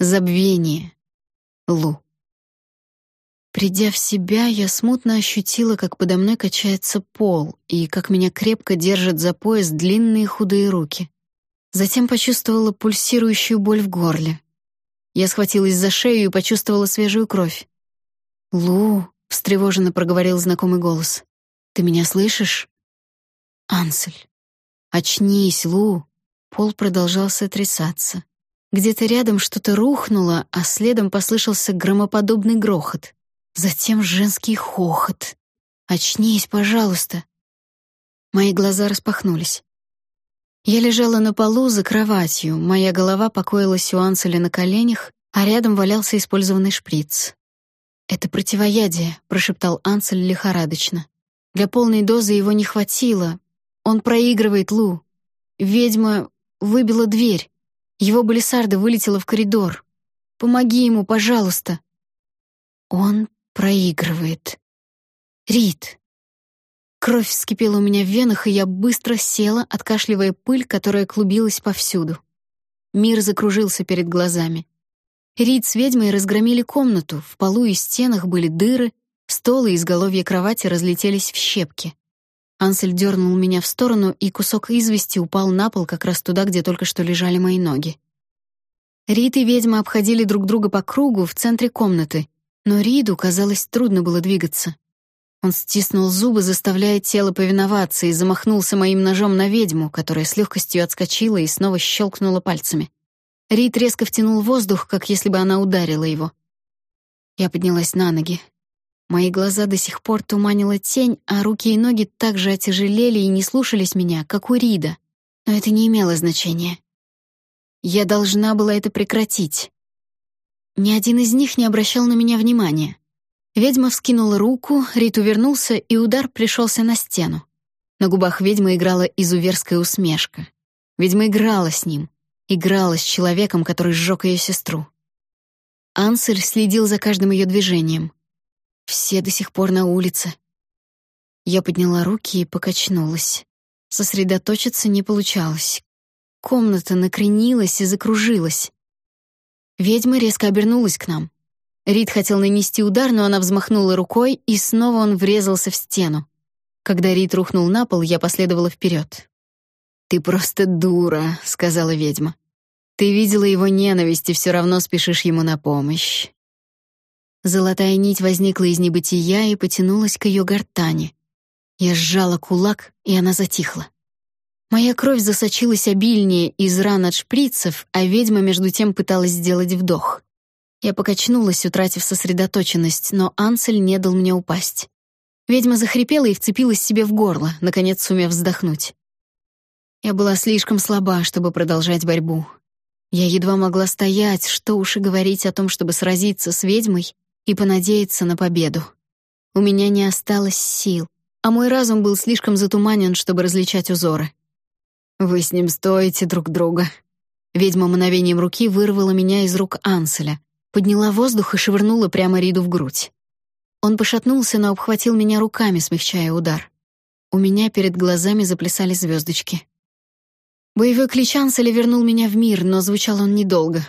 Забвение. Лу. Придя в себя, я смутно ощутила, как подо мной качается пол и как меня крепко держат за пояс длинные худые руки. Затем почувствовала пульсирующую боль в горле. Я схватилась за шею и почувствовала свежую кровь. «Лу», — встревоженно проговорил знакомый голос, — «ты меня слышишь?» «Ансель». «Очнись, Лу!» Пол продолжал сотрясаться. Где-то рядом что-то рухнуло, а следом послышался громоподобный грохот. Затем женский хохот. «Очнись, пожалуйста!» Мои глаза распахнулись. Я лежала на полу за кроватью, моя голова покоилась у Анселя на коленях, а рядом валялся использованный шприц. «Это противоядие», — прошептал Ансель лихорадочно. «Для полной дозы его не хватило, он проигрывает Лу. Ведьма выбила дверь. Его балисарда вылетела в коридор. Помоги ему, пожалуйста. Он проигрывает. Рид. Кровь вскипела у меня в венах, и я быстро села, откашливая пыль, которая клубилась повсюду. Мир закружился перед глазами. Рид с ведьмой разгромили комнату, в полу и стенах были дыры, стол и изголовье кровати разлетелись в щепки. Ансель дернул меня в сторону, и кусок извести упал на пол как раз туда, где только что лежали мои ноги. Рид и ведьма обходили друг друга по кругу в центре комнаты, но Риду, казалось, трудно было двигаться. Он стиснул зубы, заставляя тело повиноваться, и замахнулся моим ножом на ведьму, которая с легкостью отскочила и снова щелкнула пальцами. Рид резко втянул воздух, как если бы она ударила его. Я поднялась на ноги. Мои глаза до сих пор туманила тень, а руки и ноги так же отяжелели и не слушались меня, как у Рида. Но это не имело значения. Я должна была это прекратить. Ни один из них не обращал на меня внимания. Ведьма вскинула руку, Рид увернулся, и удар пришелся на стену. На губах ведьмы играла изуверская усмешка. Ведьма играла с ним, играла с человеком, который сжег ее сестру. Ансель следил за каждым ее движением. Все до сих пор на улице. Я подняла руки и покачнулась. Сосредоточиться не получалось. Комната накренилась и закружилась. Ведьма резко обернулась к нам. Рид хотел нанести удар, но она взмахнула рукой, и снова он врезался в стену. Когда Рид рухнул на пол, я последовала вперед. «Ты просто дура», — сказала ведьма. «Ты видела его ненависть и все равно спешишь ему на помощь. Золотая нить возникла из небытия и потянулась к ее гортани. Я сжала кулак, и она затихла. Моя кровь засочилась обильнее из ран от шприцев, а ведьма между тем пыталась сделать вдох. Я покачнулась, утратив сосредоточенность, но Ансель не дал мне упасть. Ведьма захрипела и вцепилась себе в горло, наконец сумев вздохнуть. Я была слишком слаба, чтобы продолжать борьбу. Я едва могла стоять, что уж и говорить о том, чтобы сразиться с ведьмой, и понадеяться на победу. У меня не осталось сил, а мой разум был слишком затуманен, чтобы различать узоры. Вы с ним стоите друг друга. Ведьма мановением руки вырвала меня из рук Анселя, подняла воздух и швырнула прямо Риду в грудь. Он пошатнулся, но обхватил меня руками, смягчая удар. У меня перед глазами заплясали звездочки. Боевой клич Анселя вернул меня в мир, но звучал он недолго,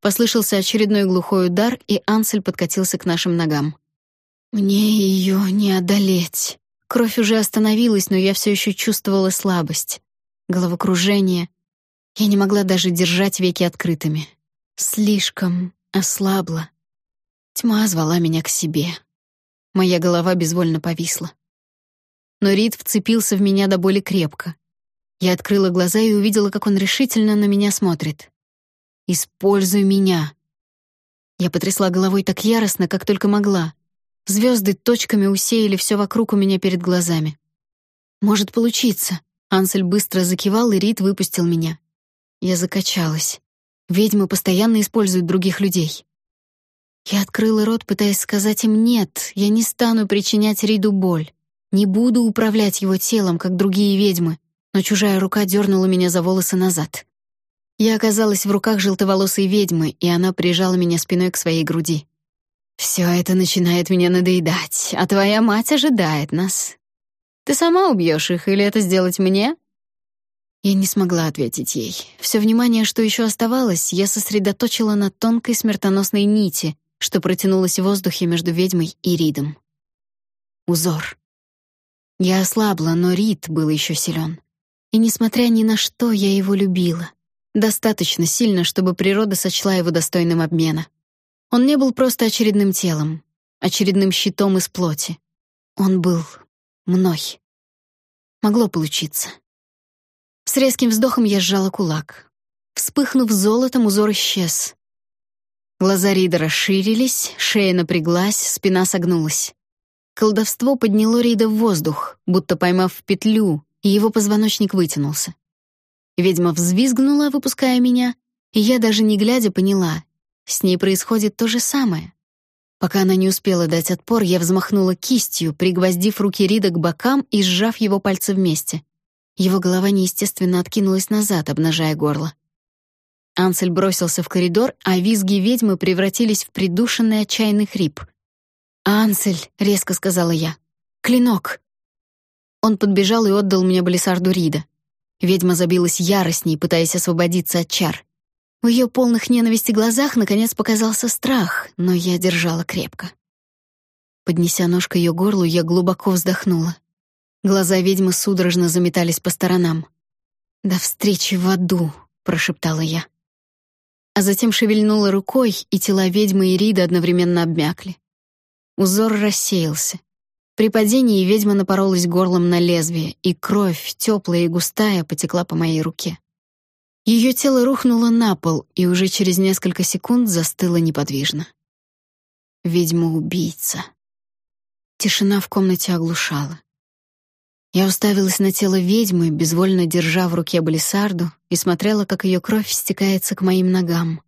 Послышался очередной глухой удар, и Ансель подкатился к нашим ногам. Мне ее не одолеть. Кровь уже остановилась, но я все еще чувствовала слабость, головокружение. Я не могла даже держать веки открытыми. Слишком ослабла. Тьма звала меня к себе. Моя голова безвольно повисла. Но Рид вцепился в меня до боли крепко. Я открыла глаза и увидела, как он решительно на меня смотрит. Используй меня. Я потрясла головой так яростно, как только могла. Звезды точками усеяли все вокруг у меня перед глазами. Может получиться. Ансель быстро закивал, и Рид выпустил меня. Я закачалась. Ведьмы постоянно используют других людей. Я открыла рот, пытаясь сказать им «нет», я не стану причинять Риду боль. Не буду управлять его телом, как другие ведьмы, но чужая рука дернула меня за волосы назад. Я оказалась в руках желтоволосой ведьмы, и она прижала меня спиной к своей груди. «Все это начинает меня надоедать, а твоя мать ожидает нас. Ты сама убьешь их, или это сделать мне?» Я не смогла ответить ей. Все внимание, что еще оставалось, я сосредоточила на тонкой смертоносной нити, что протянулась в воздухе между ведьмой и Ридом. Узор. Я ослабла, но Рид был еще силен. И несмотря ни на что, я его любила. Достаточно сильно, чтобы природа сочла его достойным обмена. Он не был просто очередным телом, очередным щитом из плоти. Он был мной. Могло получиться. С резким вздохом я сжала кулак. Вспыхнув золотом, узор исчез. Глаза Рида расширились, шея напряглась, спина согнулась. Колдовство подняло Рида в воздух, будто поймав петлю, и его позвоночник вытянулся. Ведьма взвизгнула, выпуская меня, и я даже не глядя поняла, с ней происходит то же самое. Пока она не успела дать отпор, я взмахнула кистью, пригвоздив руки Рида к бокам и сжав его пальцы вместе. Его голова неестественно откинулась назад, обнажая горло. Ансель бросился в коридор, а визги ведьмы превратились в придушенный отчаянный хрип. «Ансель», — резко сказала я, — «клинок». Он подбежал и отдал мне балисарду Рида. Ведьма забилась яростней, пытаясь освободиться от чар. В ее полных ненависти глазах наконец показался страх, но я держала крепко. Поднеся нож к ее горлу, я глубоко вздохнула. Глаза ведьмы судорожно заметались по сторонам. «До встречи в аду», — прошептала я. А затем шевельнула рукой, и тела ведьмы и Рида одновременно обмякли. Узор рассеялся. При падении ведьма напоролась горлом на лезвие, и кровь, теплая и густая, потекла по моей руке. Ее тело рухнуло на пол и уже через несколько секунд застыло неподвижно. Ведьма-убийца. Тишина в комнате оглушала. Я уставилась на тело ведьмы, безвольно держа в руке балисарду, и смотрела, как ее кровь стекается к моим ногам.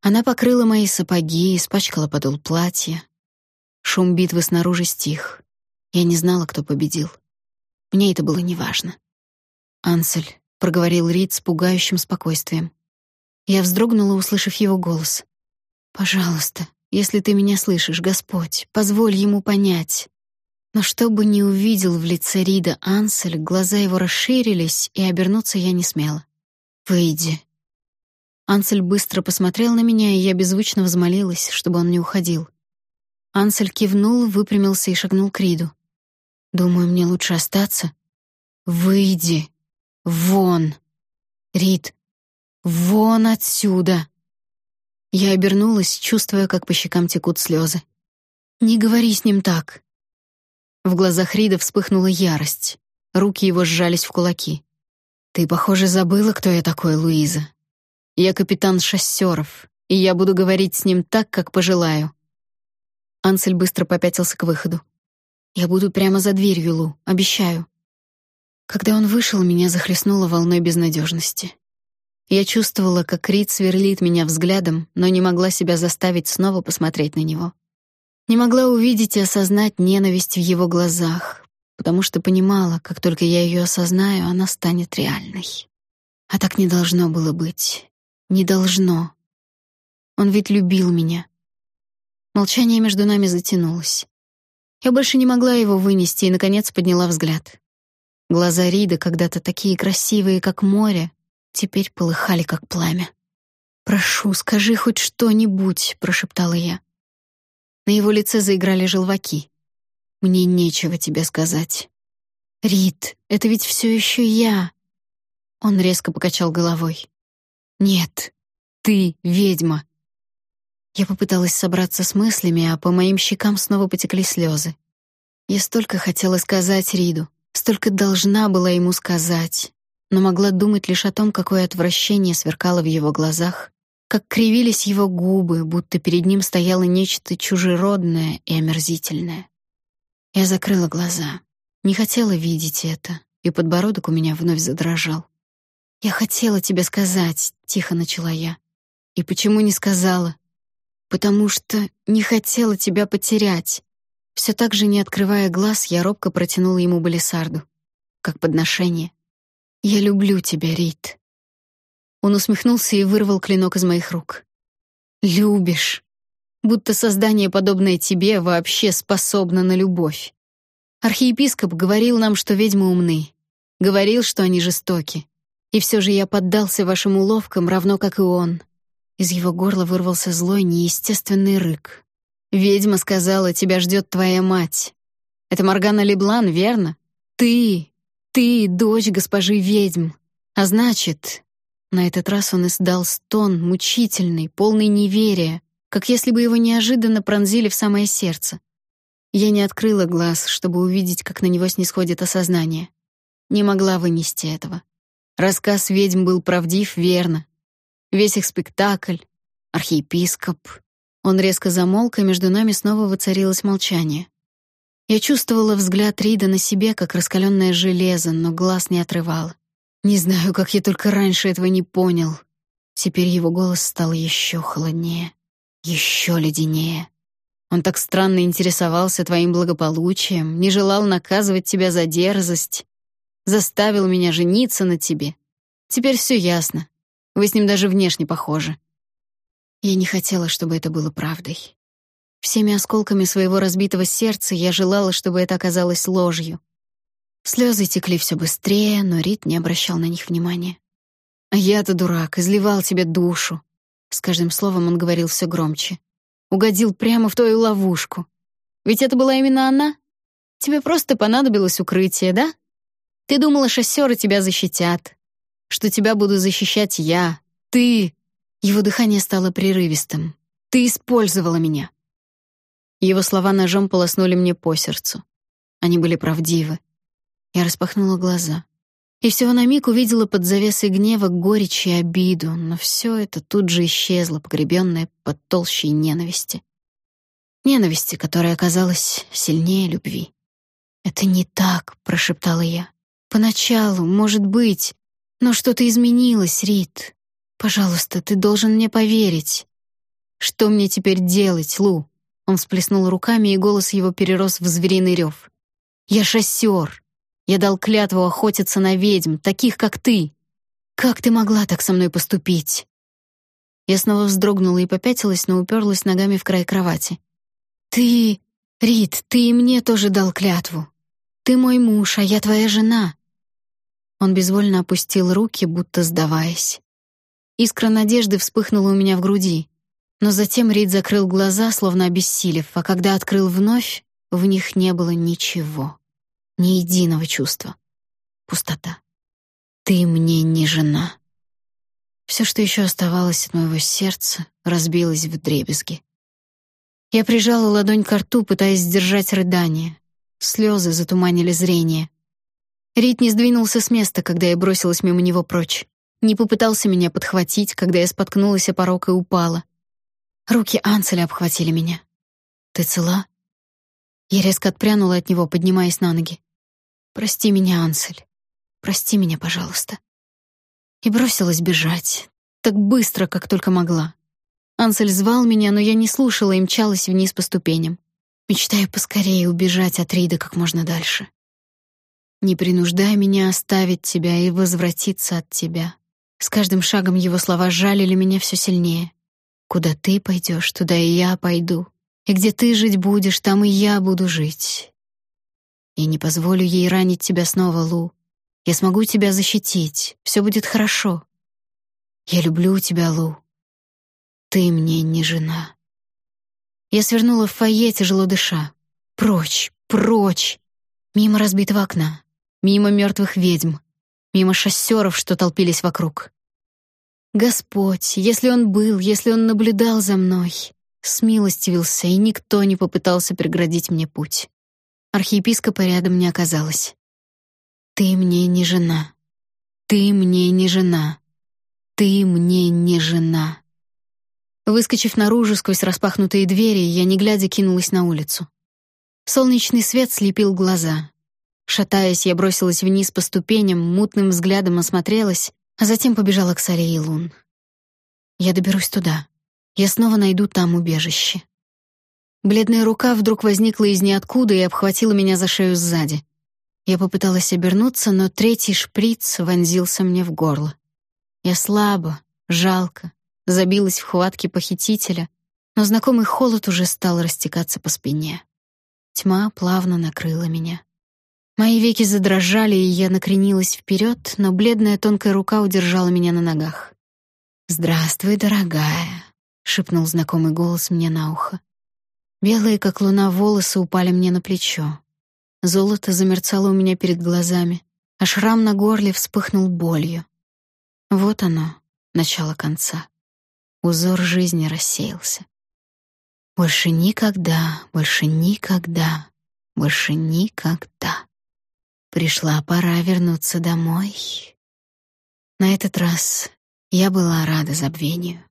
Она покрыла мои сапоги, испачкала подол платья. Шум битвы снаружи стих. Я не знала, кто победил. Мне это было неважно. «Ансель, проговорил Рид с пугающим спокойствием. Я вздрогнула, услышав его голос. Пожалуйста, если ты меня слышишь, Господь, позволь ему понять. Но чтобы не увидел в лице Рида Ансель, глаза его расширились, и обернуться я не смела. Выйди. Ансель быстро посмотрел на меня, и я беззвучно взмолилась, чтобы он не уходил. Ансель кивнул, выпрямился и шагнул к Риду. Думаю, мне лучше остаться. Выйди, Вон! Рид, вон отсюда! Я обернулась, чувствуя, как по щекам текут слезы. Не говори с ним так. В глазах Рида вспыхнула ярость. Руки его сжались в кулаки. Ты, похоже, забыла, кто я такой, Луиза. Я капитан шассеров, и я буду говорить с ним так, как пожелаю. Ансель быстро попятился к выходу. Я буду прямо за дверью, Лу, обещаю. Когда он вышел, меня захлестнуло волной безнадежности. Я чувствовала, как Рид сверлит меня взглядом, но не могла себя заставить снова посмотреть на него. Не могла увидеть и осознать ненависть в его глазах, потому что понимала, как только я ее осознаю, она станет реальной. А так не должно было быть. Не должно. Он ведь любил меня. Молчание между нами затянулось. Я больше не могла его вынести и, наконец, подняла взгляд. Глаза Рида, когда-то такие красивые, как море, теперь полыхали, как пламя. «Прошу, скажи хоть что-нибудь», — прошептала я. На его лице заиграли желваки. «Мне нечего тебе сказать». «Рид, это ведь все еще я». Он резко покачал головой. «Нет, ты ведьма». Я попыталась собраться с мыслями, а по моим щекам снова потекли слезы. Я столько хотела сказать Риду, Столько должна была ему сказать, но могла думать лишь о том, какое отвращение сверкало в его глазах, как кривились его губы, будто перед ним стояло нечто чужеродное и омерзительное. Я закрыла глаза. Не хотела видеть это, и подбородок у меня вновь задрожал. «Я хотела тебе сказать», — тихо начала я. «И почему не сказала?» «Потому что не хотела тебя потерять. Все так же, не открывая глаз, я робко протянула ему балисарду, как подношение. «Я люблю тебя, Рит». Он усмехнулся и вырвал клинок из моих рук. «Любишь. Будто создание, подобное тебе, вообще способно на любовь. Архиепископ говорил нам, что ведьмы умны. Говорил, что они жестоки. И все же я поддался вашим уловкам, равно как и он. Из его горла вырвался злой, неестественный рык. «Ведьма сказала, тебя ждет твоя мать. Это Моргана Леблан, верно? Ты, ты дочь госпожи ведьм. А значит...» На этот раз он издал стон, мучительный, полный неверия, как если бы его неожиданно пронзили в самое сердце. Я не открыла глаз, чтобы увидеть, как на него снисходит осознание. Не могла вынести этого. Рассказ ведьм был правдив, верно. Весь их спектакль, архиепископ. Он резко замолк, и между нами снова воцарилось молчание. Я чувствовала взгляд Рида на себе, как раскаленное железо, но глаз не отрывала. Не знаю, как я только раньше этого не понял. Теперь его голос стал еще холоднее еще леденее. Он так странно интересовался твоим благополучием, не желал наказывать тебя за дерзость, заставил меня жениться на тебе. Теперь все ясно. Вы с ним даже внешне похожи. Я не хотела, чтобы это было правдой. Всеми осколками своего разбитого сердца я желала, чтобы это оказалось ложью. Слезы текли все быстрее, но Рит не обращал на них внимания. А я-то дурак, изливал тебе душу, с каждым словом он говорил все громче. Угодил прямо в твою ловушку. Ведь это была именно она. Тебе просто понадобилось укрытие, да? Ты думала, шоссеры тебя защитят, что тебя буду защищать я, ты. Его дыхание стало прерывистым. Ты использовала меня. Его слова ножом полоснули мне по сердцу. Они были правдивы. Я распахнула глаза и всего на миг увидела под завесой гнева горечь и обиду, но все это тут же исчезло, погребенное под толщей ненависти. Ненависти, которая оказалась сильнее любви. «Это не так», — прошептала я. «Поначалу, может быть, но что-то изменилось, Рит. Пожалуйста, ты должен мне поверить». «Что мне теперь делать, Лу?» Он всплеснул руками, и голос его перерос в звериный рев. «Я шоссер. Я дал клятву охотиться на ведьм, таких, как ты. Как ты могла так со мной поступить?» Я снова вздрогнула и попятилась, но уперлась ногами в край кровати. «Ты... Рит, ты и мне тоже дал клятву. Ты мой муж, а я твоя жена». Он безвольно опустил руки, будто сдаваясь. Искра надежды вспыхнула у меня в груди. Но затем Рид закрыл глаза, словно обессилев, а когда открыл вновь, в них не было ничего ни единого чувства. Пустота. Ты мне не жена. Все, что еще оставалось от моего сердца, разбилось в дребезги. Я прижала ладонь к рту, пытаясь сдержать рыдание. Слезы затуманили зрение. Рит не сдвинулся с места, когда я бросилась мимо него прочь. Не попытался меня подхватить, когда я споткнулась о порог и упала. Руки Анцеля обхватили меня. «Ты цела?» Я резко отпрянула от него, поднимаясь на ноги. Прости меня, Ансель. Прости меня, пожалуйста. И бросилась бежать, так быстро, как только могла. Ансель звал меня, но я не слушала и мчалась вниз по ступеням, мечтая поскорее убежать от Рида как можно дальше. Не принуждай меня оставить тебя и возвратиться от тебя. С каждым шагом его слова жалили меня все сильнее. Куда ты пойдешь, туда и я пойду. И где ты жить будешь, там и я буду жить. Я не позволю ей ранить тебя снова, Лу. Я смогу тебя защитить. Все будет хорошо. Я люблю тебя, Лу. Ты мне не жена. Я свернула в фойе, тяжело дыша. Прочь, прочь. Мимо разбитого окна, мимо мертвых ведьм, мимо шоссеров, что толпились вокруг. Господь, если он был, если он наблюдал за мной, смилостивился, и никто не попытался преградить мне путь. Архиепископа рядом не оказалось. «Ты мне не жена. Ты мне не жена. Ты мне не жена». Выскочив наружу сквозь распахнутые двери, я, не глядя, кинулась на улицу. Солнечный свет слепил глаза. Шатаясь, я бросилась вниз по ступеням, мутным взглядом осмотрелась, а затем побежала к Сале и Лун. Я доберусь туда. Я снова найду там убежище. Бледная рука вдруг возникла из ниоткуда и обхватила меня за шею сзади. Я попыталась обернуться, но третий шприц вонзился мне в горло. Я слабо, жалко, забилась в хватке похитителя, но знакомый холод уже стал растекаться по спине. Тьма плавно накрыла меня. Мои веки задрожали, и я накренилась вперед, но бледная тонкая рука удержала меня на ногах. «Здравствуй, дорогая», — шепнул знакомый голос мне на ухо. Белые, как луна, волосы упали мне на плечо. Золото замерцало у меня перед глазами, а шрам на горле вспыхнул болью. Вот оно, начало конца. Узор жизни рассеялся. Больше никогда, больше никогда, больше никогда. Пришла пора вернуться домой. На этот раз я была рада забвению.